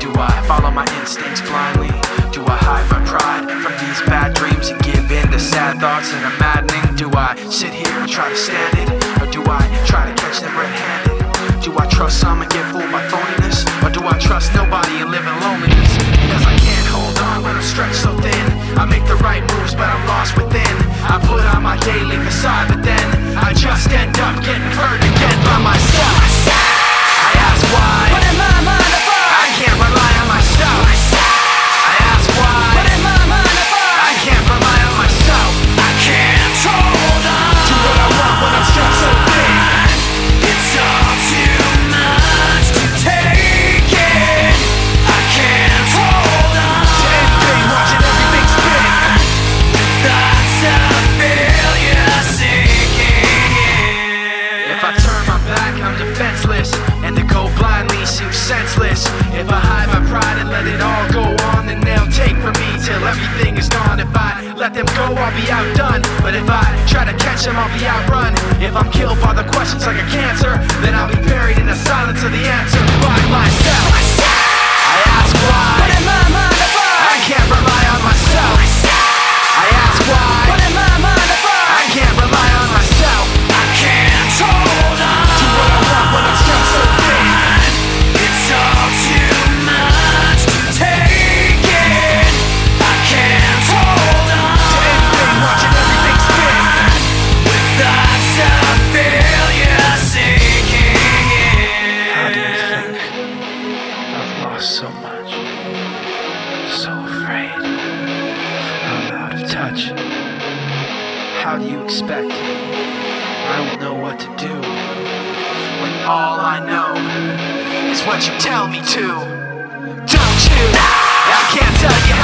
Do I follow my instincts blindly? Do I hide my pride from these bad dreams and give in to sad thoughts that are maddening? Do I sit here and try to stand it? Or do I try to catch them red handed? Do I trust someone? If I hide my pride and let it all go on, then they'll take from me till everything is gone. If I let them go, I'll be outdone. But if I try to catch them, I'll be outrun. If I'm killed by the questions like a cancer, then I'll be buried in the silence of the answer How do you expect? I don't know what to do. When all I know is what you tell me to. Don't you? I can't tell you.